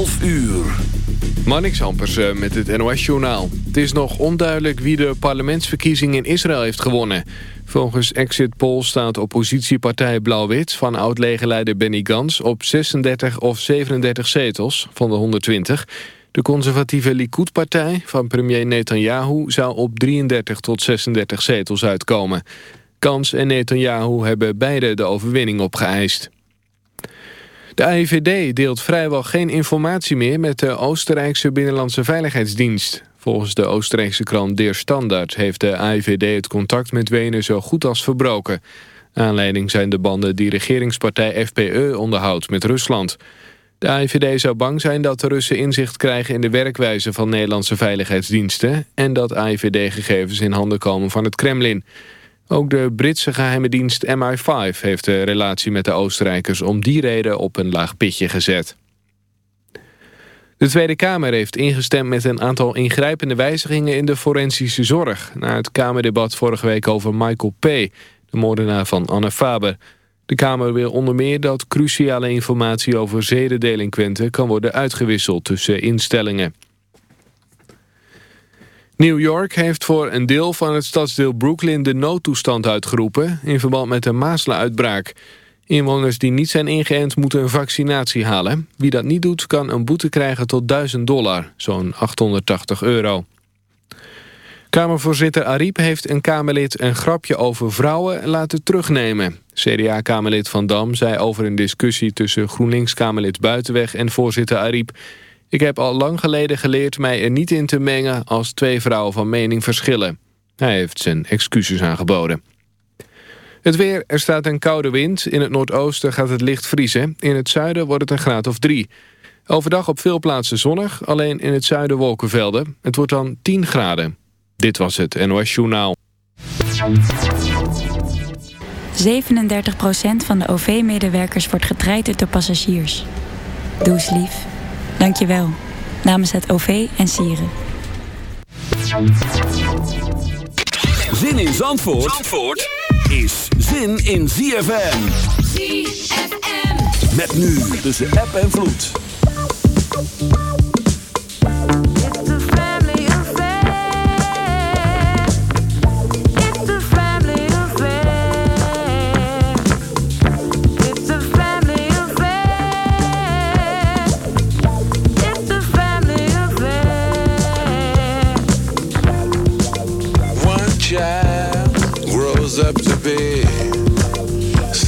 12 uur. Marnix Ampers eh, met het NOS-journaal. Het is nog onduidelijk wie de parlementsverkiezing in Israël heeft gewonnen. Volgens exit poll staat oppositiepartij Blauw-Wit... van oud-legerleider Benny Gans op 36 of 37 zetels van de 120. De conservatieve Likud-partij van premier Netanyahu... zou op 33 tot 36 zetels uitkomen. Gans en Netanyahu hebben beide de overwinning opgeëist. De AIVD deelt vrijwel geen informatie meer met de Oostenrijkse Binnenlandse Veiligheidsdienst. Volgens de Oostenrijkse krant Der Standard heeft de AIVD het contact met Wenen zo goed als verbroken. Aanleiding zijn de banden die regeringspartij FPE onderhoudt met Rusland. De AIVD zou bang zijn dat de Russen inzicht krijgen in de werkwijze van Nederlandse veiligheidsdiensten... en dat AIVD-gegevens in handen komen van het Kremlin. Ook de Britse geheime dienst MI5 heeft de relatie met de Oostenrijkers om die reden op een laag pitje gezet. De Tweede Kamer heeft ingestemd met een aantal ingrijpende wijzigingen in de forensische zorg... na het Kamerdebat vorige week over Michael P., de moordenaar van Anne Faber. De Kamer wil onder meer dat cruciale informatie over zedendelinquenten kan worden uitgewisseld tussen instellingen. New York heeft voor een deel van het stadsdeel Brooklyn de noodtoestand uitgeroepen in verband met de mazelen-uitbraak. Inwoners die niet zijn ingeënt moeten een vaccinatie halen. Wie dat niet doet kan een boete krijgen tot 1000 dollar, zo'n 880 euro. Kamervoorzitter Ariep heeft een Kamerlid een grapje over vrouwen laten terugnemen. CDA-Kamerlid Van Dam zei over een discussie tussen GroenLinks-Kamerlid Buitenweg en voorzitter Ariep... Ik heb al lang geleden geleerd mij er niet in te mengen als twee vrouwen van mening verschillen. Hij heeft zijn excuses aangeboden. Het weer, er staat een koude wind. In het noordoosten gaat het licht vriezen. In het zuiden wordt het een graad of drie. Overdag op veel plaatsen zonnig, alleen in het zuiden wolkenvelden. Het wordt dan 10 graden. Dit was het NOS Journaal. 37% van de OV-medewerkers wordt getraind door passagiers. Doe lief. Dankjewel. Namens het OV en Sieren. Zin in Zandvoort, Zandvoort is zin in ZFM. ZFM. Met nu tussen app en vloed.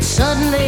suddenly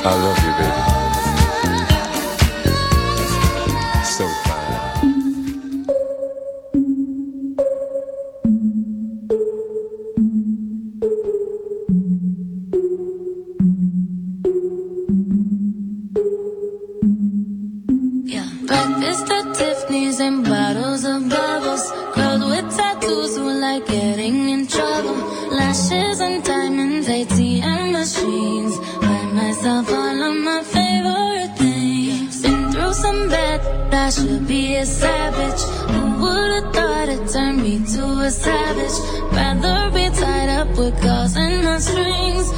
I love you, baby. So fine. Yeah, breakfast at Tiffany's and bottles of. a savage. Rather be tied up with calls and not strings.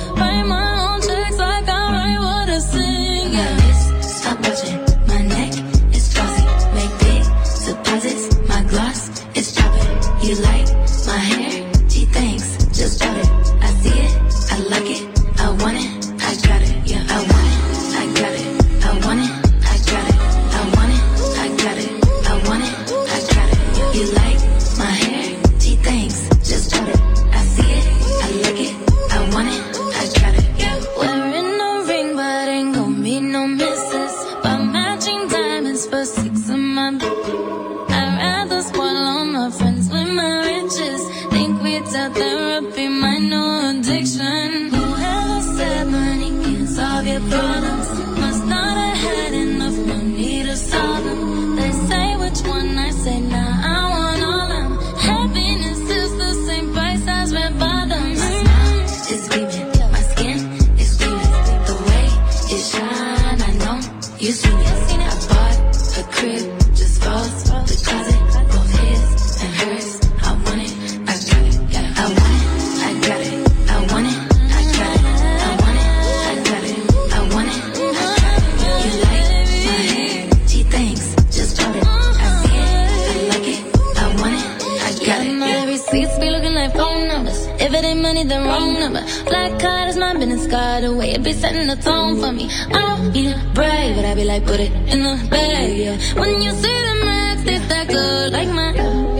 Number. Black card is my business card away. It be setting the tone for me. I don't be brave, but I be like, put it in the bag, yeah. When you see the max, they that up like my,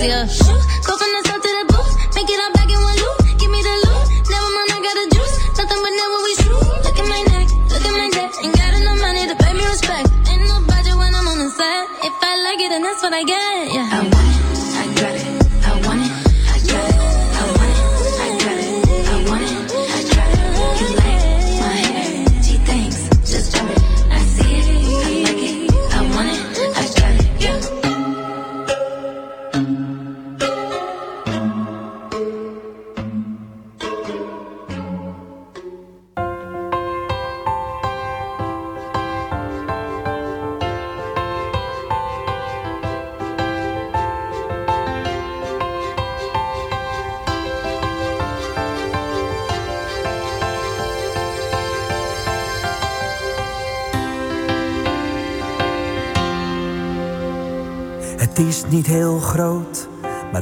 yeah.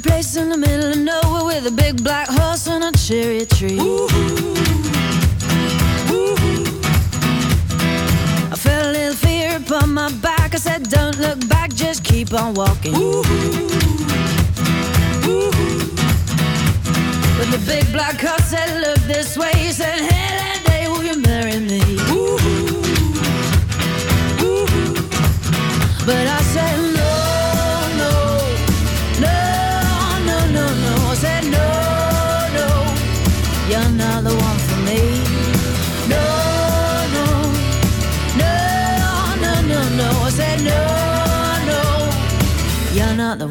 a place in the middle of nowhere with a big black horse and a cherry tree. I felt a little fear upon my back. I said, Don't look back, just keep on walking. When the big black horse said, Look this way, he said, Hey,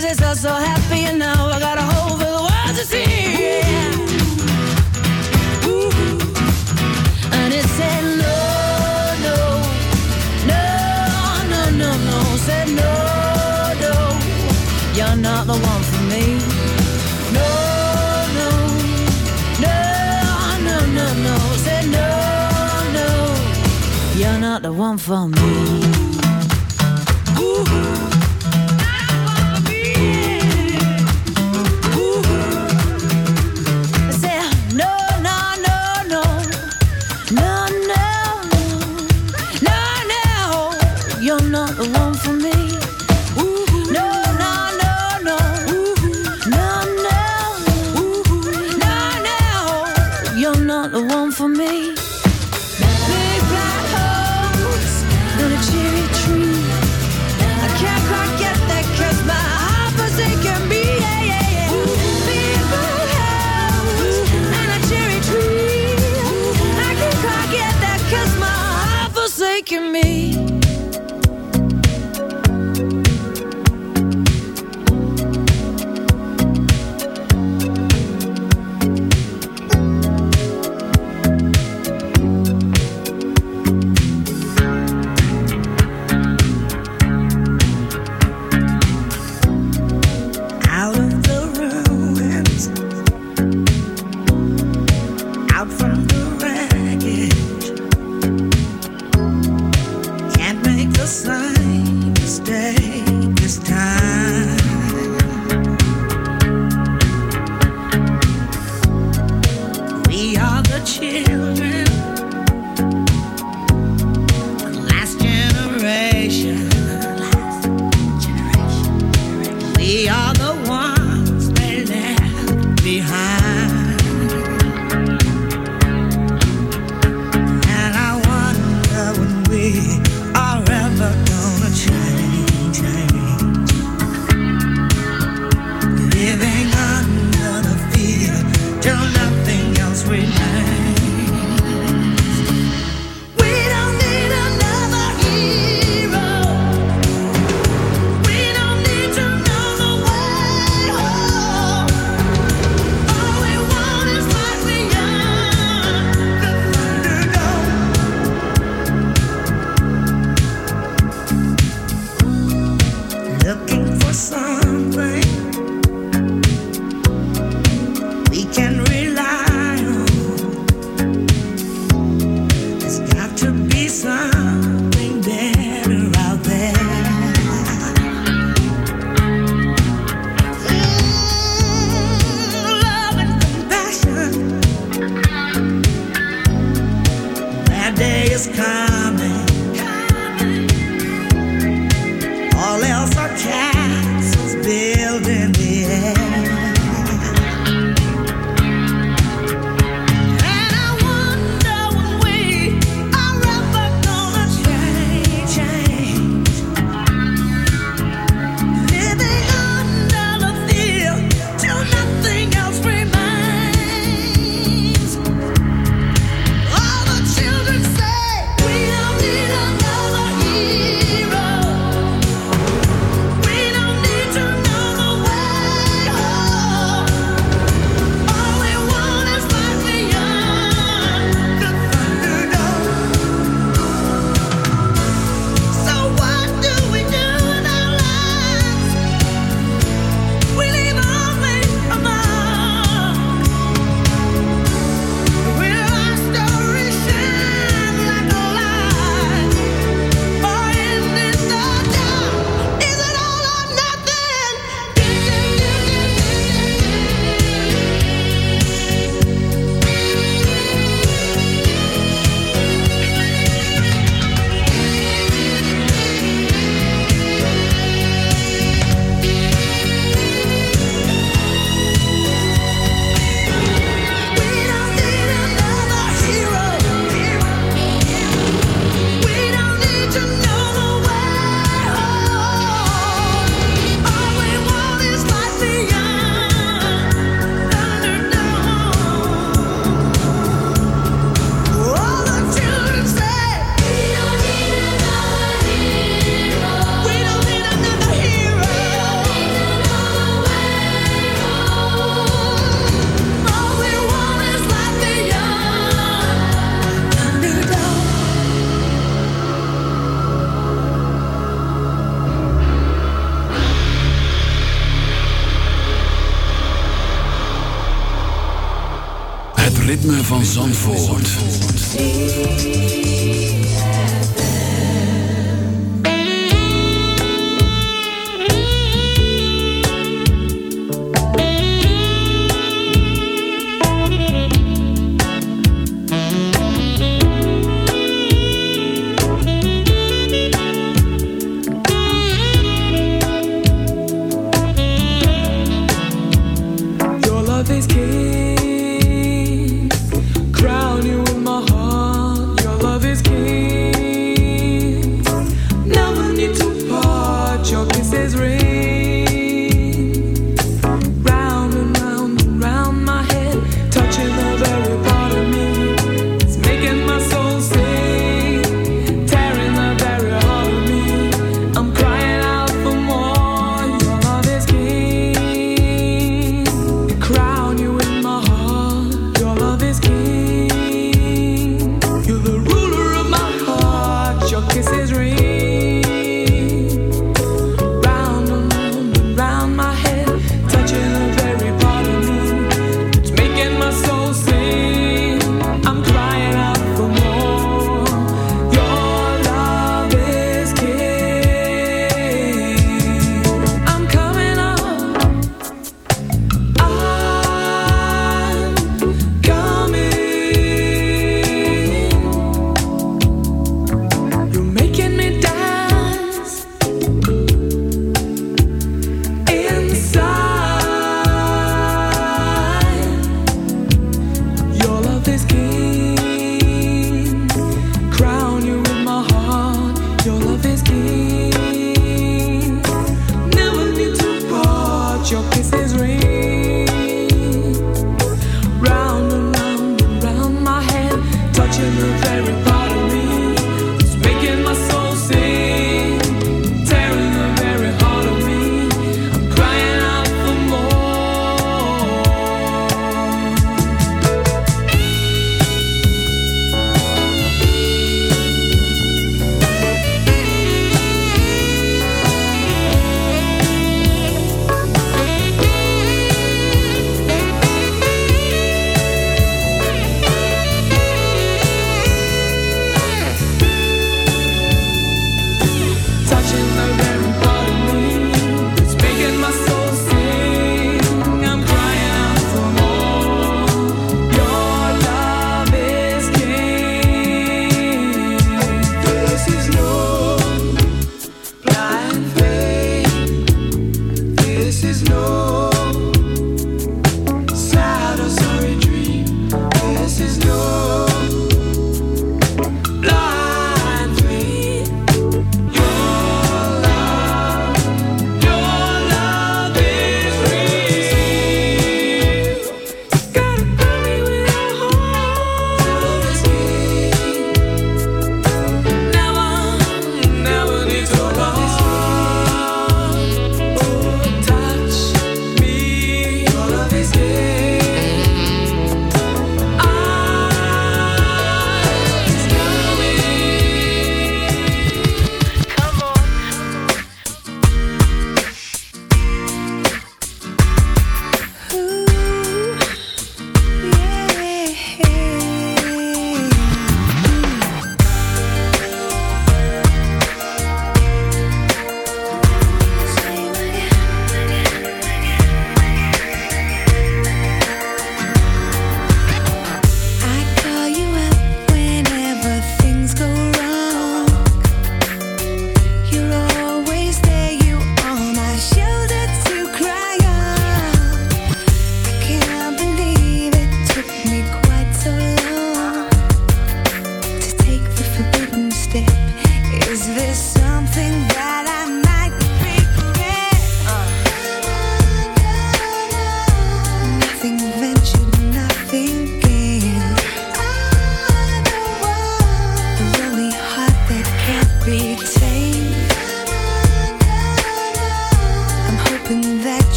so happy now I got a world to see. And it said no, no, no, no, no, no. Said no, no, you're not the one for me. No, no, no, no, no, no. Said no, no, you're not the one for me. Big black horse and a cherry tree.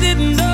Didn't know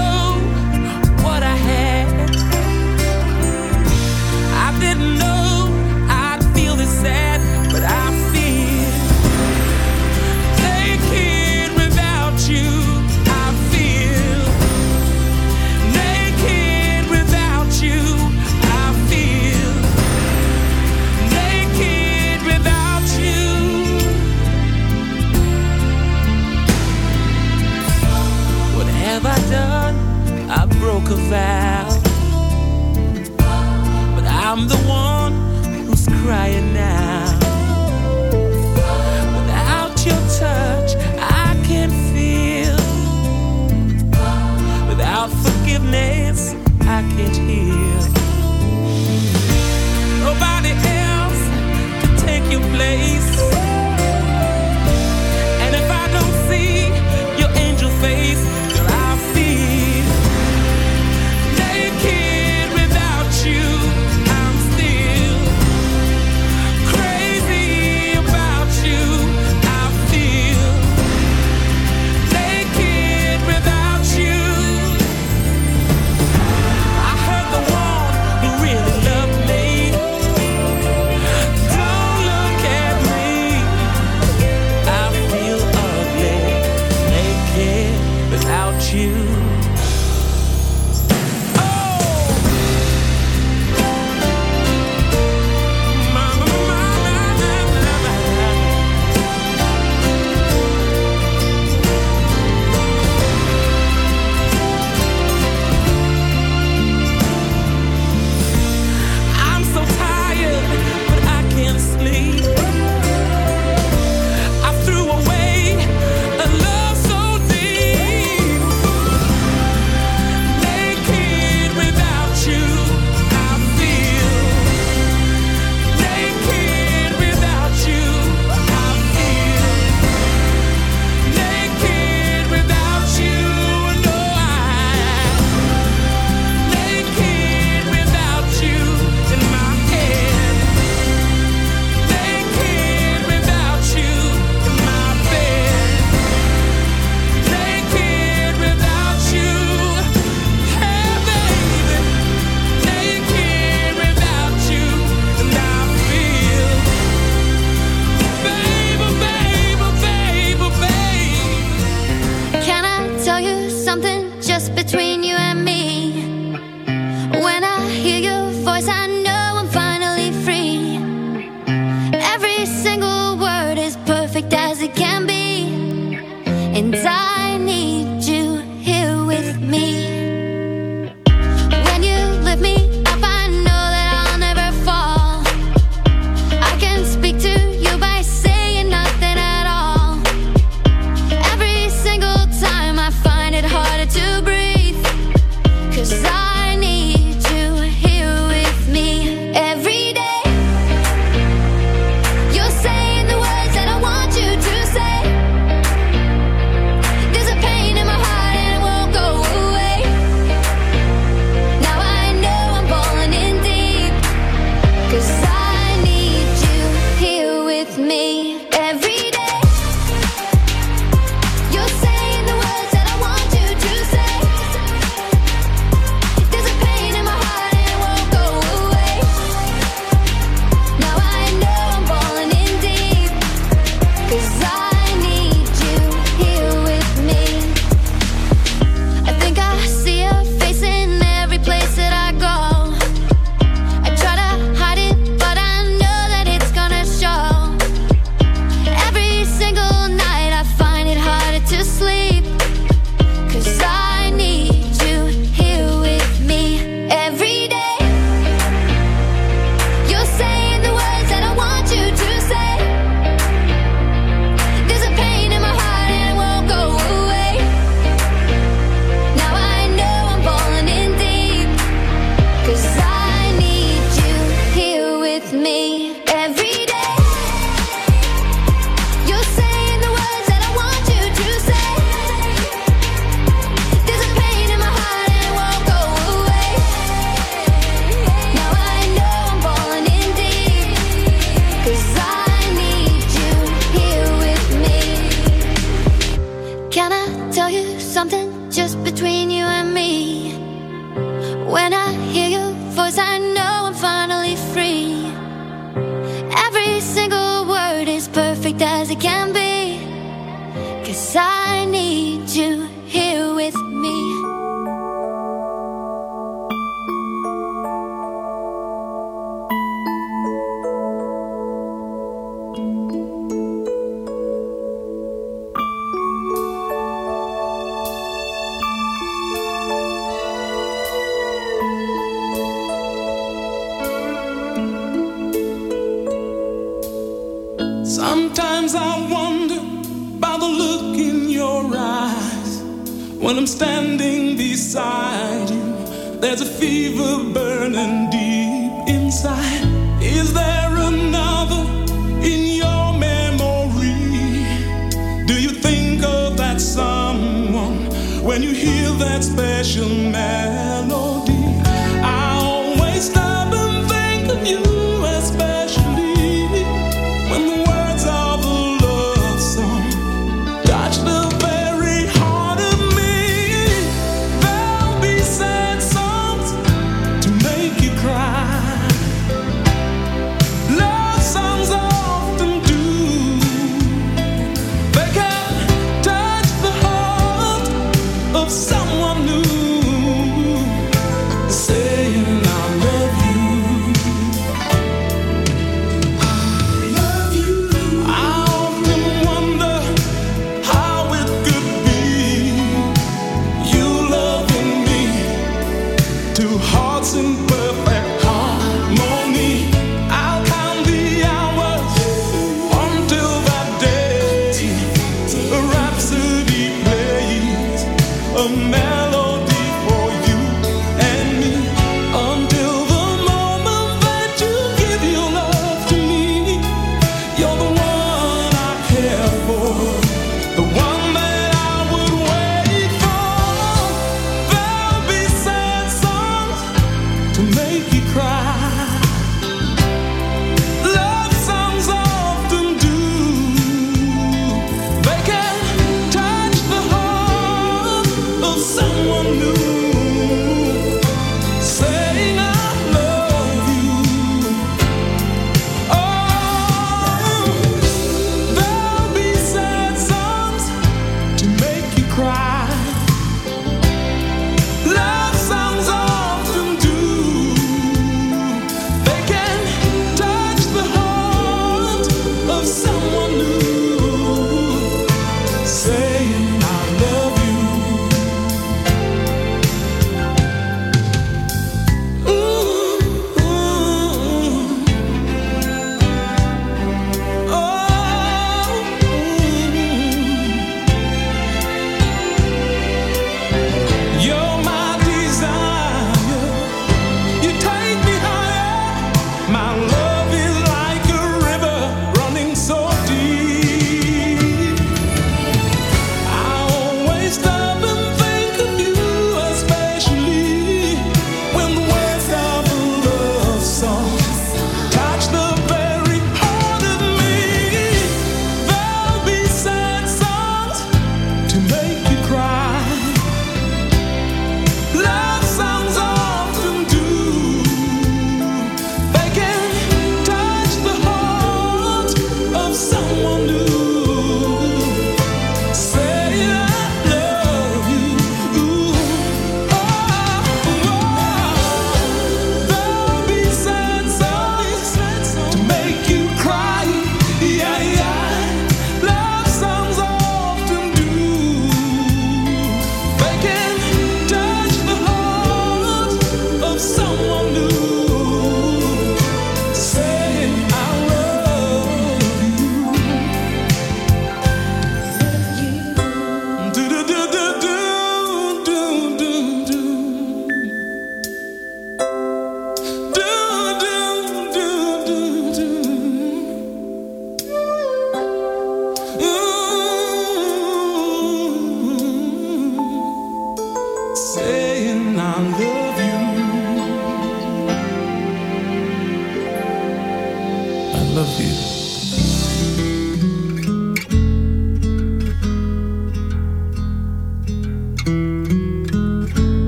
when I'm standing beside you. There's a fever burning